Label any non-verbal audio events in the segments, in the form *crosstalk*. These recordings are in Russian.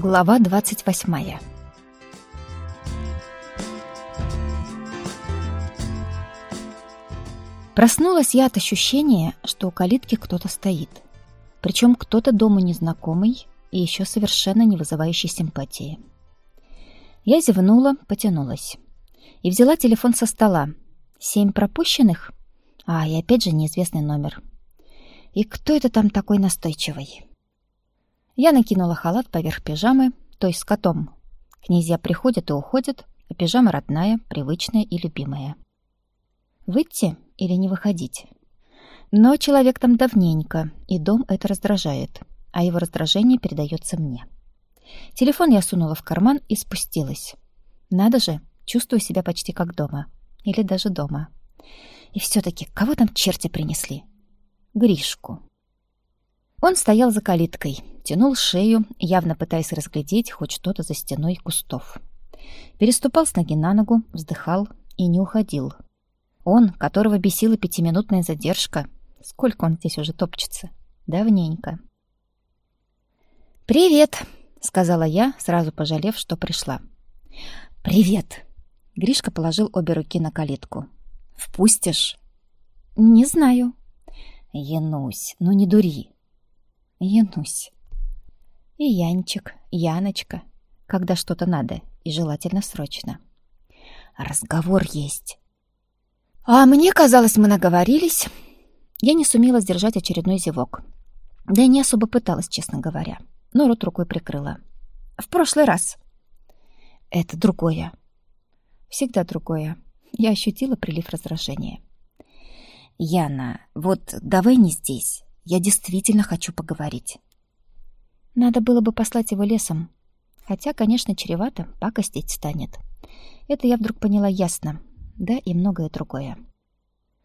Глава 28. Проснулась я от ощущения, что у калитки кто-то стоит. Причем кто-то дому незнакомый и еще совершенно не вызывающий симпатии. Я зевнула, потянулась. И взяла телефон со стола. Семь пропущенных? А, и опять же неизвестный номер. И кто это там такой настойчивый? Я накинула халат поверх пижамы, то есть с котом. Князья приходят и уходят, а пижама родная, привычная и любимая. Выйти или не выходить? Но человек там давненько, и дом это раздражает, а его раздражение передается мне. Телефон я сунула в карман и спустилась. Надо же, чувствую себя почти как дома. Или даже дома. И все-таки, кого там черти принесли? Гришку. Он стоял за калиткой, тянул шею, явно пытаясь разглядеть хоть что-то за стеной кустов. Переступал с ноги на ногу, вздыхал и не уходил. Он, которого бесила пятиминутная задержка, сколько он здесь уже топчется, давненько. «Привет!» — сказала я, сразу пожалев, что пришла. «Привет!» — Гришка положил обе руки на калитку. «Впустишь?» «Не знаю». «Янусь, ну не дури!» Янусь. И Янчик, Яночка, когда что-то надо, и желательно срочно. Разговор есть. А мне казалось, мы наговорились. Я не сумела сдержать очередной зевок. Да и не особо пыталась, честно говоря. Но рот рукой прикрыла. В прошлый раз. Это другое. Всегда другое. Я ощутила прилив раздражения. Яна, вот давай не здесь. Я действительно хочу поговорить. Надо было бы послать его лесом. Хотя, конечно, чревато, пакостить станет. Это я вдруг поняла ясно. Да и многое другое.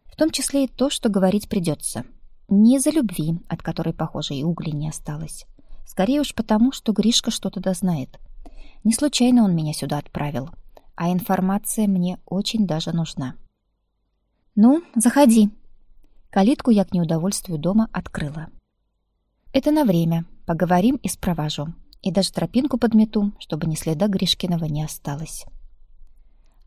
В том числе и то, что говорить придется. Не из-за любви, от которой, похоже, и угли не осталось. Скорее уж потому, что Гришка что-то дознает. Не случайно он меня сюда отправил. А информация мне очень даже нужна. «Ну, заходи», Калитку я к неудовольствию дома открыла. Это на время. Поговорим и спровожу. И даже тропинку подмету, чтобы ни следа Гришкиного не осталось.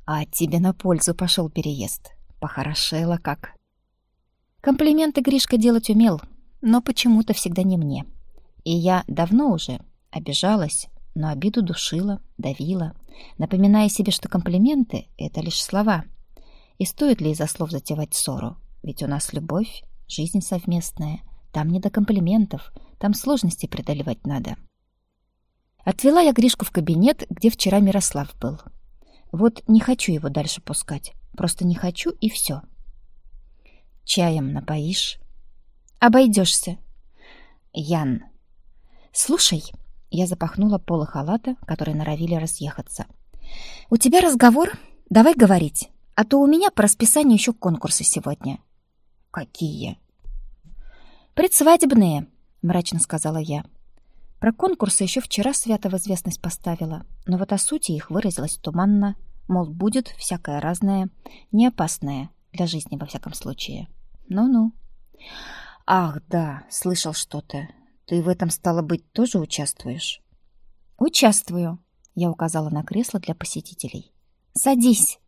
А тебе на пользу пошел переезд. Похорошело как. Комплименты Гришка делать умел, но почему-то всегда не мне. И я давно уже обижалась, но обиду душила, давила, напоминая себе, что комплименты — это лишь слова. И стоит ли из-за слов затевать ссору? Ведь у нас любовь, жизнь совместная. Там не до комплиментов, там сложности преодолевать надо. Отвела я Гришку в кабинет, где вчера Мирослав был. Вот не хочу его дальше пускать. Просто не хочу, и все. Чаем напоишь? Обойдешься. Ян. Слушай, я запахнула полы халата, которые норовили разъехаться. У тебя разговор? Давай говорить. А то у меня по расписанию еще конкурсы сегодня. Какие? Предсвадебные, мрачно сказала я. Про конкурсы еще вчера свято в известность поставила, но вот о сути их выразилась туманно, мол, будет всякое разное, не опасное для жизни во всяком случае. Ну-ну. Ах, да, слышал что-то. Ты в этом стало быть тоже участвуешь? Участвую, я указала на кресло для посетителей. Садись.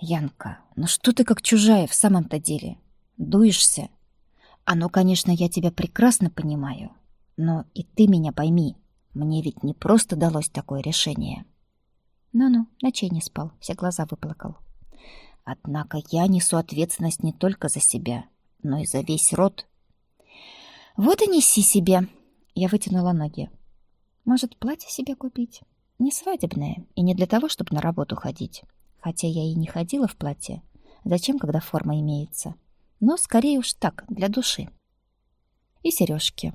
Янка, ну что ты как чужая в самом-то деле? дуешься. Оно, конечно, я тебя прекрасно понимаю, но и ты меня пойми. Мне ведь не просто далось такое решение. Ну-ну, ночей не спал, все глаза выплакал. Однако я несу ответственность не только за себя, но и за весь род. Вот и неси себе. Я вытянула ноги. Может, платье себе купить? Не свадебное и не для того, чтобы на работу ходить. Хотя я и не ходила в платье. Зачем, когда форма имеется? — но скорее уж так, для души. И сережки.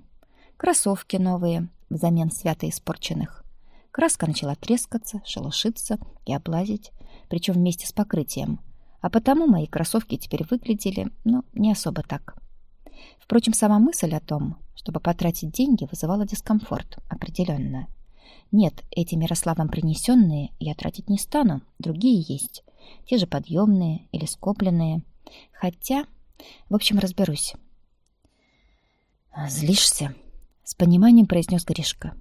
Кроссовки новые, взамен свято испорченных. Краска начала трескаться, шелушиться и облазить, причем вместе с покрытием. А потому мои кроссовки теперь выглядели, ну, не особо так. Впрочем, сама мысль о том, чтобы потратить деньги, вызывала дискомфорт, определенно. Нет, эти Мирославом принесенные я тратить не стану, другие есть. Те же подъемные или скопленные. Хотя в общем, разберусь. «Злишься?» — с пониманием произнес Гришка.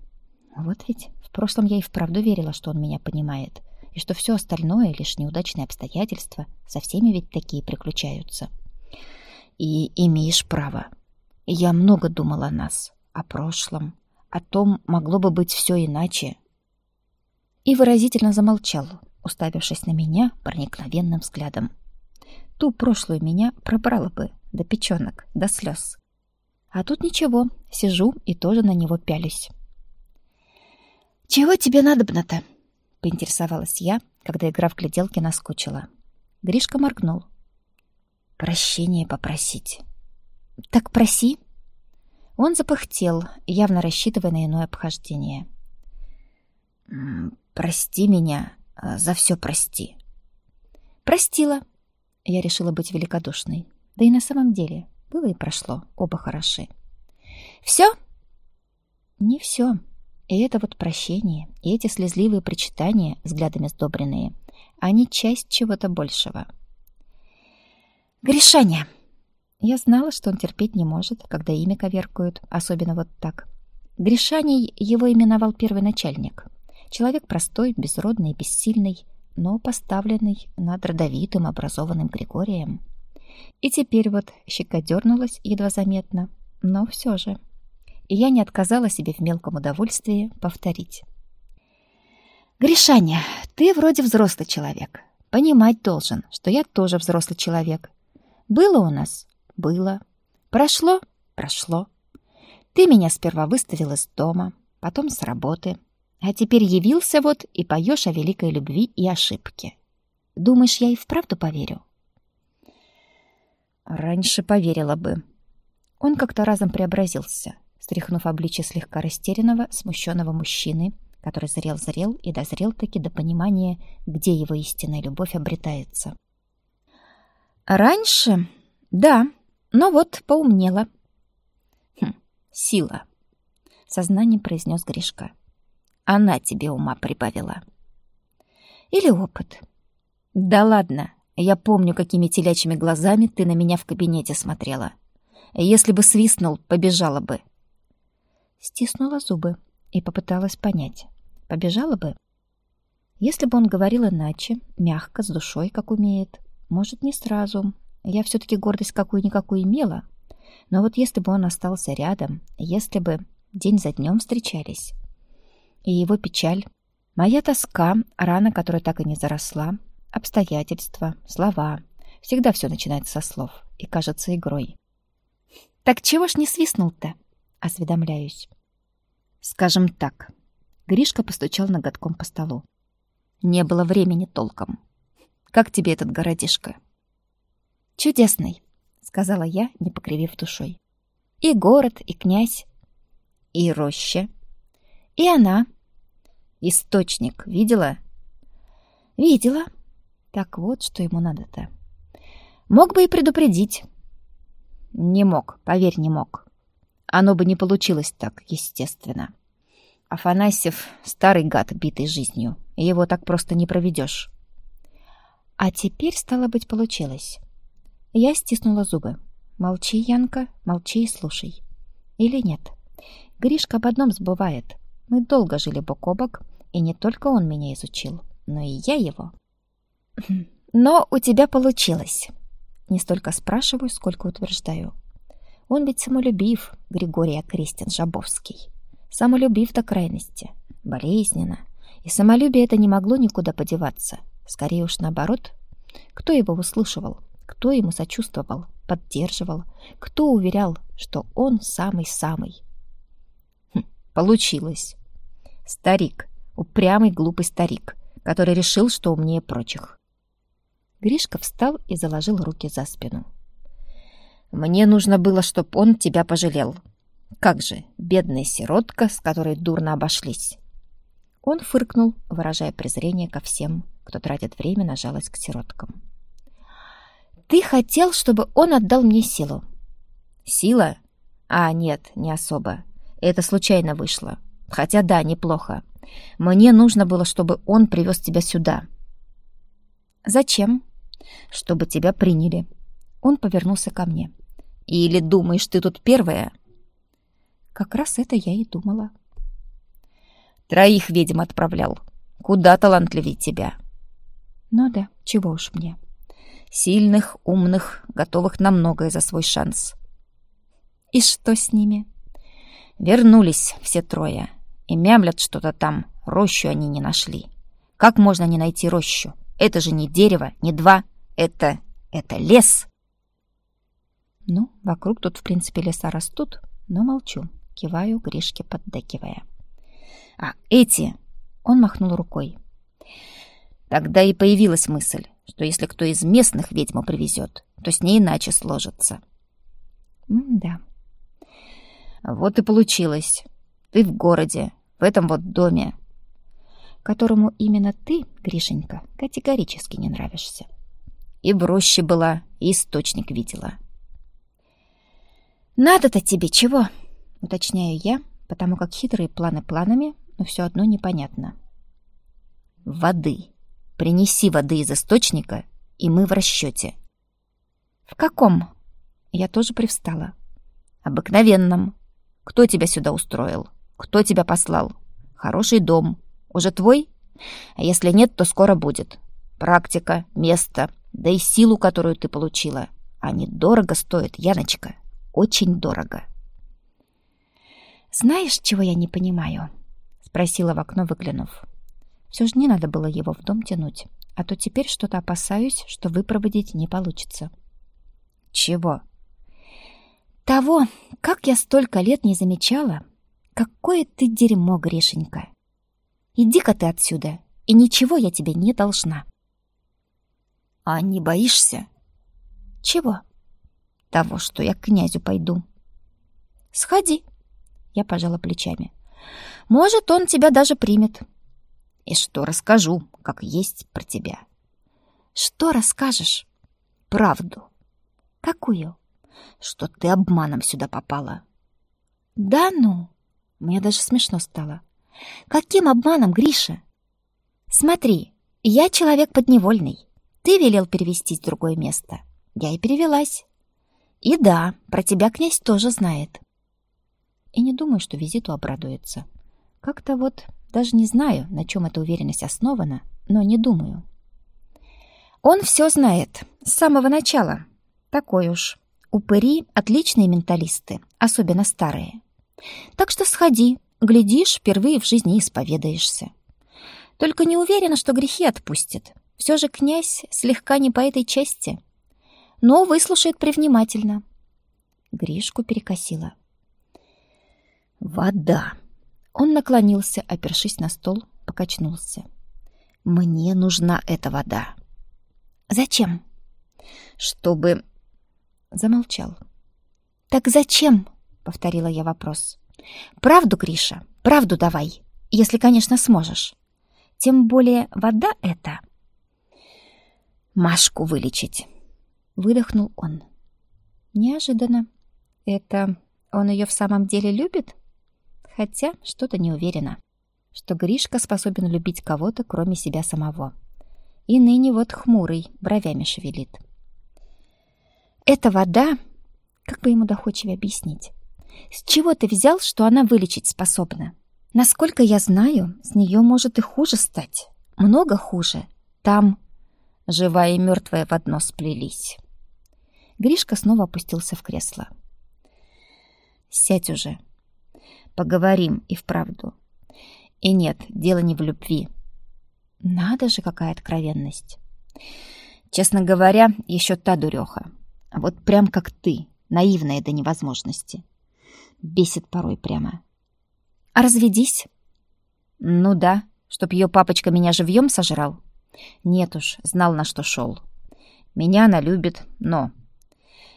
Вот ведь в прошлом я и вправду верила, что он меня понимает, и что все остальное — лишь неудачные обстоятельства, со всеми ведь такие приключаются. И имеешь право. Я много думала о нас, о прошлом, о том, могло бы быть все иначе. И выразительно замолчал, уставившись на меня проникновенным взглядом. Ту прошлую меня пробрала бы до печенок, до слез. А тут ничего, сижу и тоже на него пялюсь. «Чего тебе надобно-то?» — поинтересовалась я, когда игра в гляделки наскучила. Гришка моргнул. «Прощение попросить». «Так проси». Он запыхтел, явно рассчитывая на иное обхождение. «Прости меня, а, за все прости». «Простила». Я решила быть великодушной. Да и на самом деле, было и прошло, оба хороши. «Все?» «Не все. И это вот прощение, и эти слезливые причитания, взглядами сдобренные, они часть чего-то большего». «Гришаня!» Я знала, что он терпеть не может, когда имя коверкуют, особенно вот так. Гришаней его именовал первый начальник. Человек простой, безродный, бессильный, но поставленный над родовитым, образованным Григорием. И теперь вот щека дернулась едва заметно, но все же. И я не отказала себе в мелком удовольствии повторить. «Гришаня, ты вроде взрослый человек. Понимать должен, что я тоже взрослый человек. Было у нас? Было. Прошло? Прошло. Ты меня сперва выставил из дома, потом с работы, а теперь явился вот и поешь о великой любви и ошибке. Думаешь, я и вправду поверю? Раньше поверила бы. Он как-то разом преобразился, стряхнув обличье слегка растерянного, смущенного мужчины, который зрел-зрел и дозрел-таки до понимания, где его истинная любовь обретается. «Раньше? Да, но вот поумнела». «Хм, сила», — сознанием произнес Гришка. Она тебе ума прибавила. Или опыт. Да ладно, я помню, какими телячьими глазами ты на меня в кабинете смотрела. Если бы свистнул, побежала бы. Стиснула зубы и попыталась понять. Побежала бы? Если бы он говорил иначе, мягко, с душой, как умеет, может, не сразу. Я все-таки гордость какую-никакую имела. Но вот если бы он остался рядом, если бы день за днем встречались, и его печаль, моя тоска, рана, которая так и не заросла, обстоятельства, слова. Всегда все начинается со слов и кажется игрой. «Так чего ж не свистнул-то?» — осведомляюсь. «Скажем так». Гришка постучал ноготком по столу. «Не было времени толком. Как тебе этот городишко?» «Чудесный», — сказала я, не покривив душой. «И город, и князь, и роща, и она. Источник видела? Видела. Так вот, что ему надо-то. Мог бы и предупредить. Не мог, поверь, не мог. Оно бы не получилось так, естественно. Афанасьев — старый гад, битый жизнью. Его так просто не проведешь. А теперь, стало быть, получилось. Я стиснула зубы. Молчи, Янка, молчи и слушай. Или нет? Гришка об одном забывает. Мы долго жили бок о бок, и не только он меня изучил, но и я его. *clears throat* Но у тебя получилось. Не столько спрашиваю, сколько утверждаю. Он ведь самолюбив, Григорий Окрестин Жабовский. Самолюбив до крайности, болезненно. И самолюбие это не могло никуда подеваться. Скорее уж наоборот. Кто его выслушивал? Кто ему сочувствовал, поддерживал? Кто уверял, что он самый-самый? Получилось. Старик, упрямый глупый старик, который решил, что умнее прочих. Гришка встал и заложил руки за спину. «Мне нужно было, чтоб он тебя пожалел. Как же, бедная сиротка, с которой дурно обошлись!» Он фыркнул, выражая презрение ко всем, кто тратит время на жалость к сироткам. «Ты хотел, чтобы он отдал мне силу?» «Сила? А, нет, не особо. Это случайно вышло. Хотя да, неплохо. Мне нужно было, чтобы он привез тебя сюда. Зачем? Чтобы тебя приняли. Он повернулся ко мне. Или думаешь, ты тут первая? Как раз это я и думала. Троих ведьм отправлял. Куда талантливее тебя. Ну да, чего уж мне. Сильных, умных, готовых на многое за свой шанс. И что с ними? Вернулись все трое. И мямлят что-то там. Рощу они не нашли. Как можно не найти рощу? Это же не дерево, не два. Это... это лес. Ну, вокруг тут, в принципе, леса растут, но молчу. Киваю Гришке, поддакивая. А эти... Он махнул рукой. Тогда и появилась мысль, что если кто из местных ведьму привезет, то с ней иначе сложится. М да. Вот и получилось. Ты в городе, в этом вот доме, которому именно ты, Гришенька, категорически не нравишься. И в была, и источник видела. «Надо-то тебе чего?» — уточняю я, потому как хитрые планы планами, но все одно непонятно. «Воды. Принеси воды из источника, и мы в расчете». «В каком?» Я тоже привстала. «Обыкновенном. Кто тебя сюда устроил? Кто тебя послал? Хороший дом. Уже твой? А если нет, то скоро будет. Практика, место, да и силу, которую ты получила. Они дорого стоят, Яночка. Очень дорого. «Знаешь, чего я не понимаю?» — спросила в окно, выглянув. Все же не надо было его в дом тянуть, а то теперь что-то опасаюсь, что выпроводить не получится. «Чего?» «Того, как я столько лет не замечала. Какое ты дерьмо, Гришенька! Иди-ка ты отсюда, и ничего я тебе не должна». «А не боишься?» «Чего?» «Того, что я к князю пойду». «Сходи», — я пожала плечами. «Может, он тебя даже примет». «И что расскажу, как есть про тебя». «Что расскажешь?» «Правду». «Какую?» Что ты обманом сюда попала. Да ну, мне даже смешно стало. Каким обманом, Гриша? Смотри, я человек подневольный. Ты велел перевестись в другое место. Я и перевелась. И да, про тебя князь тоже знает. И не думаю, что визиту обрадуется. Как-то вот даже не знаю, на чем эта уверенность основана, но не думаю. Он все знает с самого начала. Такой уж. Упыри — отличные менталисты, особенно старые. Так что сходи, глядишь, впервые в жизни исповедаешься. Только не уверена, что грехи отпустит. Все же князь слегка не по этой части. Но выслушает привнимательно. Гришку перекосила. «Вода!» Он наклонился, опершись на стол, покачнулся. «Мне нужна эта вода». «Зачем?» «Чтобы замолчал. «Так зачем?» — повторила я вопрос. «Правду, Гриша, правду давай, если, конечно, сможешь. Тем более вода эта...» «Машку вылечить!» — выдохнул он. «Неожиданно. Это он ее в самом деле любит? Хотя что-то не уверена, что Гришка способен любить кого-то, кроме себя самого. И ныне вот хмурый, бровями шевелит». Эта вода, как бы ему доходчиво объяснить, с чего ты взял, что она вылечить способна? Насколько я знаю, с нее может и хуже стать. Много хуже. Там живая и мертвая в одно сплелись. Гришка снова опустился в кресло. «Сядь уже. Поговорим и вправду. И нет, дело не в любви. Надо же, какая откровенность. Честно говоря, еще та дуреха. А вот прям как ты, наивная до невозможности. Бесит порой прямо. А разведись? Ну да, чтоб ее папочка меня живьем сожрал. Нет уж, знал, на что шел. Меня она любит, но...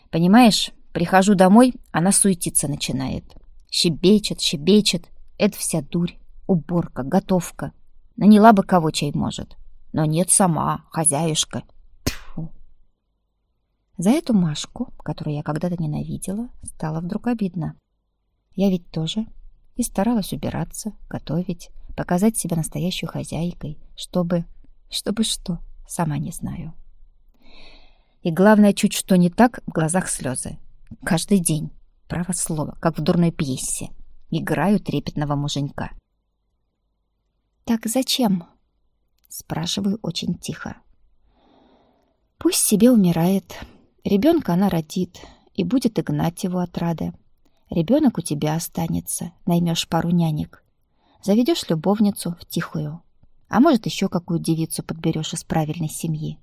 Понимаешь, прихожу домой, она суетиться начинает. Щебечет, щебечет. Это вся дурь. Уборка, готовка. Наняла бы кого чай может. Но нет сама, хозяюшка. За эту Машку, которую я когда-то ненавидела, стало вдруг обидно. Я ведь тоже и старалась убираться, готовить, показать себя настоящей хозяйкой, чтобы... чтобы что, сама не знаю. И главное, чуть что не так, в глазах слезы. Каждый день, право слово, как в дурной пьесе, играю трепетного муженька. «Так зачем?» Спрашиваю очень тихо. «Пусть себе умирает. Ребенка она родит, и будет игнать его от рады. Ребенок у тебя останется, наймешь пару нянек. Заведешь любовницу в тихую. А может, еще какую девицу подберешь из правильной семьи.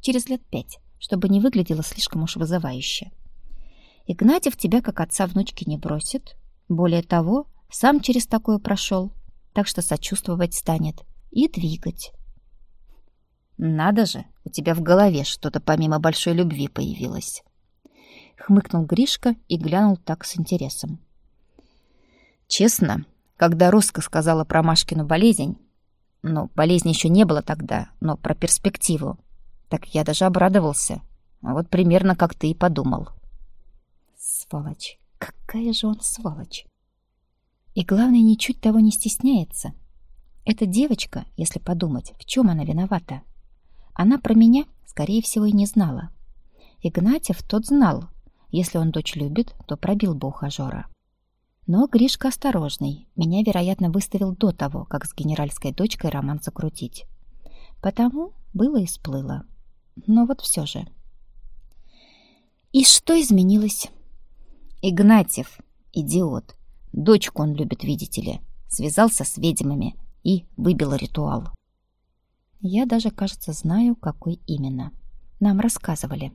Через лет пять, чтобы не выглядело слишком уж вызывающе. Игнатьев тебя как отца внучки не бросит. Более того, сам через такое прошел, так что сочувствовать станет и двигать. «Надо же, у тебя в голове что-то помимо большой любви появилось!» Хмыкнул Гришка и глянул так с интересом. «Честно, когда Роско сказала про Машкину болезнь, ну, болезни еще не было тогда, но про перспективу, так я даже обрадовался. А вот примерно как ты и подумал». «Сволочь! Какая же он сволочь!» И главное, ничуть того не стесняется. Эта девочка, если подумать, в чем она виновата? Она про меня, скорее всего, и не знала. Игнатьев тот знал. Если он дочь любит, то пробил бы ухажера. Но Гришка осторожный. Меня, вероятно, выставил до того, как с генеральской дочкой роман закрутить. Потому было и сплыло. Но вот все же. И что изменилось? Игнатьев, идиот. Дочку он любит, видите ли. Связался с ведьмами и выбил ритуал. Я даже, кажется, знаю, какой именно. Нам рассказывали.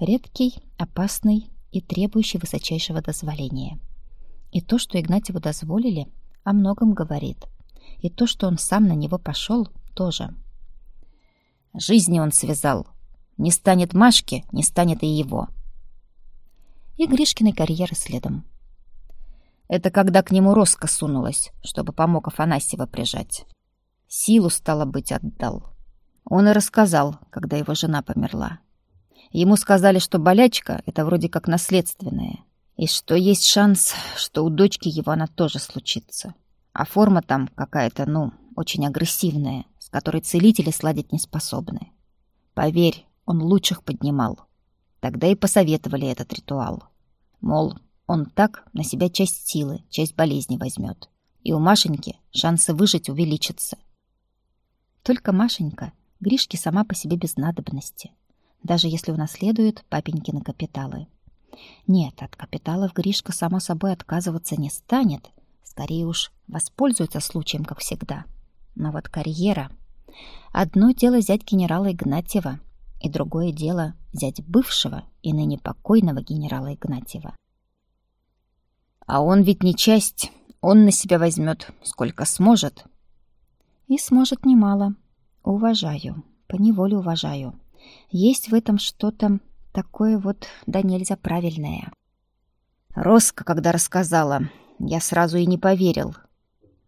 Редкий, опасный и требующий высочайшего дозволения. И то, что Игнатьеву дозволили, о многом говорит. И то, что он сам на него пошел, тоже. Жизни он связал. Не станет Машки, не станет и его. И Гришкиной карьеры следом. Это когда к нему Роско сунулась, чтобы помог Афанасьева прижать. Силу, стало быть, отдал. Он и рассказал, когда его жена померла. Ему сказали, что болячка — это вроде как наследственная, и что есть шанс, что у дочки его она тоже случится. А форма там какая-то, ну, очень агрессивная, с которой целители сладить не способны. Поверь, он лучших поднимал. Тогда и посоветовали этот ритуал. Мол, он так на себя часть силы, часть болезни возьмет. И у Машеньки шансы выжить увеличатся. Только Машенька Гришке сама по себе без надобности, даже если унаследует папенькины капиталы. Нет, от капиталов Гришка, само собой, отказываться не станет. Скорее уж, воспользуется случаем, как всегда. Но вот карьера... Одно дело взять генерала Игнатьева, и другое дело взять бывшего и ныне покойного генерала Игнатьева. А он ведь не часть, он на себя возьмет, сколько сможет, и сможет немало. Уважаю, поневоле уважаю. Есть в этом что-то такое вот да нельзя правильное. Роска, когда рассказала, я сразу и не поверил.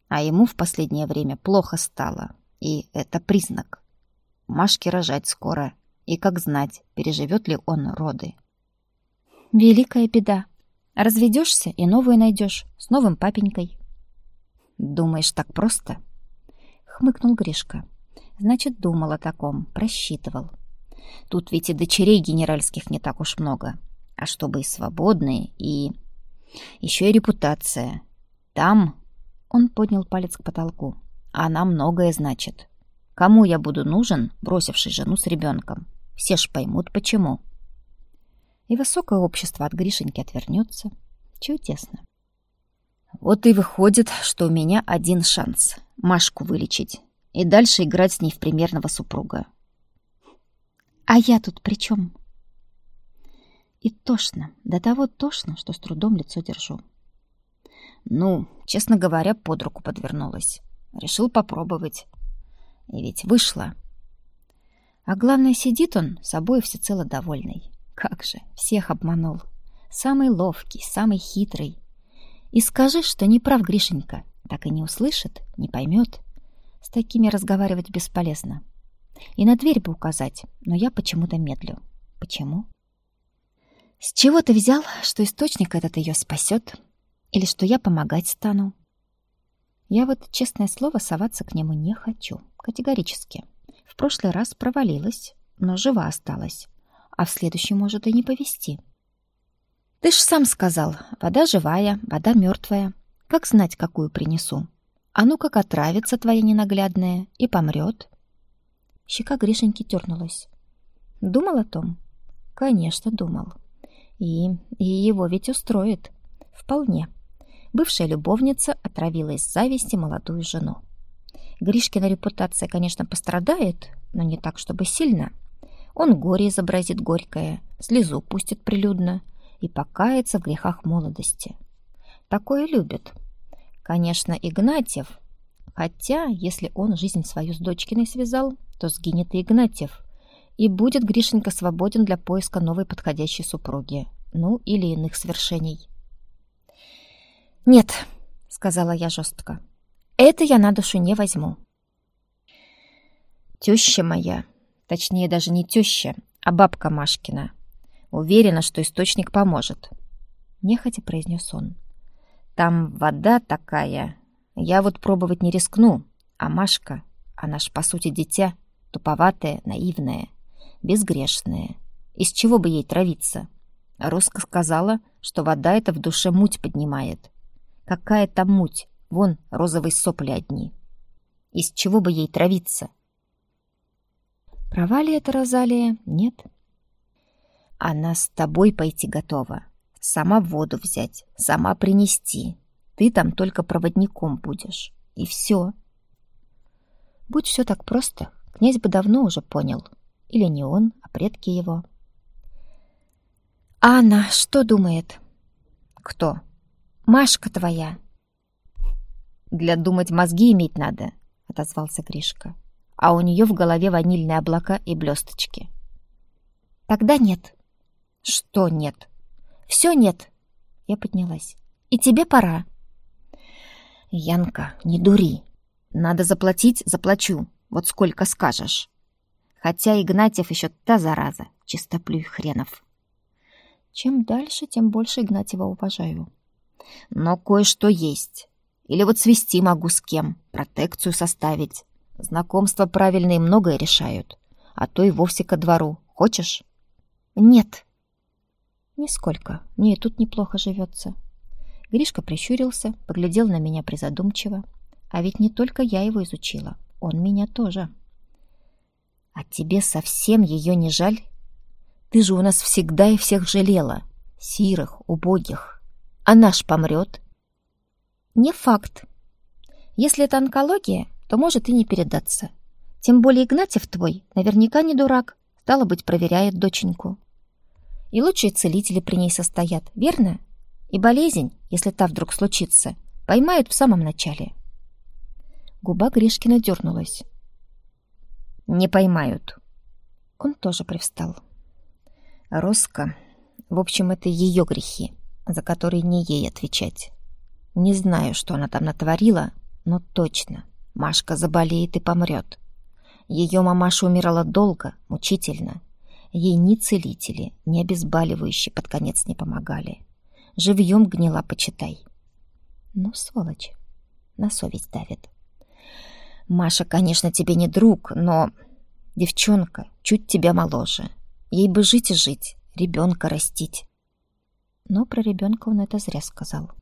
А ему в последнее время плохо стало. И это признак. Машке рожать скоро. И как знать, переживет ли он роды. Великая беда. Разведешься и новую найдешь с новым папенькой. Думаешь, так просто? — хмыкнул Гришка. Значит, думал о таком, просчитывал. Тут ведь и дочерей генеральских не так уж много. А чтобы и свободные, и... Еще и репутация. Там... Он поднял палец к потолку. Она многое значит. Кому я буду нужен, бросивший жену с ребенком? Все ж поймут, почему. И высокое общество от Гришеньки отвернется. Чудесно. Вот и выходит, что у меня один шанс — Машку вылечить и дальше играть с ней в примерного супруга. А я тут при чем? И тошно, до того тошно, что с трудом лицо держу. Ну, честно говоря, под руку подвернулась. Решил попробовать. И ведь вышло. А главное, сидит он собой всецело довольный. Как же, всех обманул. Самый ловкий, самый хитрый. И скажи, что не прав Гришенька. Так и не услышит, не поймет. С такими разговаривать бесполезно. И на дверь бы указать, но я почему-то медлю. Почему? С чего ты взял, что источник этот ее спасет? Или что я помогать стану? Я вот, честное слово, соваться к нему не хочу. Категорически. В прошлый раз провалилась, но жива осталась. А в следующий может и не повезти. Ты ж сам сказал, вода живая, вода мертвая. Как знать, какую принесу? А ну как отравится твоя ненаглядная и помрет. Щека Гришеньки тернулась. Думал о том? Конечно, думал. И, и его ведь устроит. Вполне. Бывшая любовница отравила из зависти молодую жену. Гришкина репутация, конечно, пострадает, но не так, чтобы сильно. Он горе изобразит горькое, слезу пустит прилюдно и покается в грехах молодости. Такое любит. Конечно, Игнатьев. Хотя, если он жизнь свою с дочкиной связал, то сгинет и Игнатьев. И будет Гришенька свободен для поиска новой подходящей супруги. Ну, или иных свершений. «Нет», — сказала я жестко, — «это я на душу не возьму». Теща моя, точнее даже не теща, а бабка Машкина, уверена, что источник поможет. Нехотя произнес он. Там вода такая. Я вот пробовать не рискну. А Машка, она ж по сути дитя, туповатая, наивная, безгрешная. Из чего бы ей травиться? Роска сказала, что вода эта в душе муть поднимает. Какая там муть? Вон розовые сопли одни. Из чего бы ей травиться? Права ли это, Розалия? Нет. Она с тобой пойти готова. Сама воду взять, сама принести. Ты там только проводником будешь. И все. Будь все так просто, князь бы давно уже понял. Или не он, а предки его. А она что думает? Кто? Машка твоя. Для думать мозги иметь надо, отозвался Гришка. А у нее в голове ванильные облака и блесточки. Тогда нет. Что нет? Все нет. Я поднялась. И тебе пора. Янка, не дури. Надо заплатить, заплачу. Вот сколько скажешь. Хотя Игнатьев еще та зараза, чистоплюй хренов. Чем дальше, тем больше Игнатьева уважаю. Но кое-что есть. Или вот свести могу с кем, протекцию составить. Знакомства правильные многое решают. А то и вовсе ко двору. Хочешь? Нет. Нисколько. Мне и тут неплохо живется. Гришка прищурился, поглядел на меня призадумчиво. А ведь не только я его изучила. Он меня тоже. А тебе совсем ее не жаль? Ты же у нас всегда и всех жалела. Сирых, убогих а наш помрет? Не факт. Если это онкология, то может и не передаться. Тем более Игнатьев твой наверняка не дурак, стало быть, проверяет доченьку. И лучшие целители при ней состоят, верно? И болезнь, если та вдруг случится, поймают в самом начале. Губа Гришкина дернулась. «Не поймают». Он тоже привстал. «Роско, в общем, это ее грехи за который не ей отвечать. Не знаю, что она там натворила, но точно, Машка заболеет и помрет. Ее мамаша умирала долго, мучительно. Ей ни целители, ни обезболивающие под конец не помогали. Живьем гнила, почитай. Ну, сволочь, на совесть давит. Маша, конечно, тебе не друг, но... Девчонка, чуть тебя моложе. Ей бы жить и жить, ребенка растить. Но про ребенка он это зря сказал.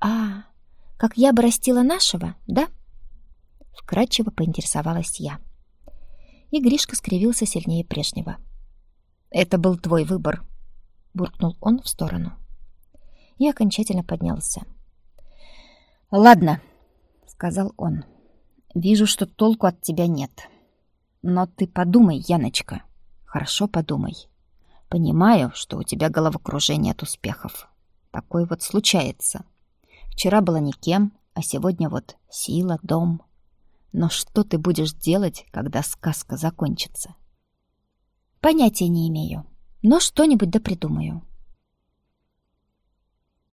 «А, как я бы растила нашего, да?» Вкратчиво поинтересовалась я. И Гришка скривился сильнее прежнего. «Это был твой выбор», — буркнул он в сторону. И окончательно поднялся. «Ладно», — сказал он. «Вижу, что толку от тебя нет. Но ты подумай, Яночка, хорошо подумай. Понимаю, что у тебя головокружение от успехов. Такое вот случается. Вчера была никем, а сегодня вот сила, дом. Но что ты будешь делать, когда сказка закончится? Понятия не имею, но что-нибудь да придумаю.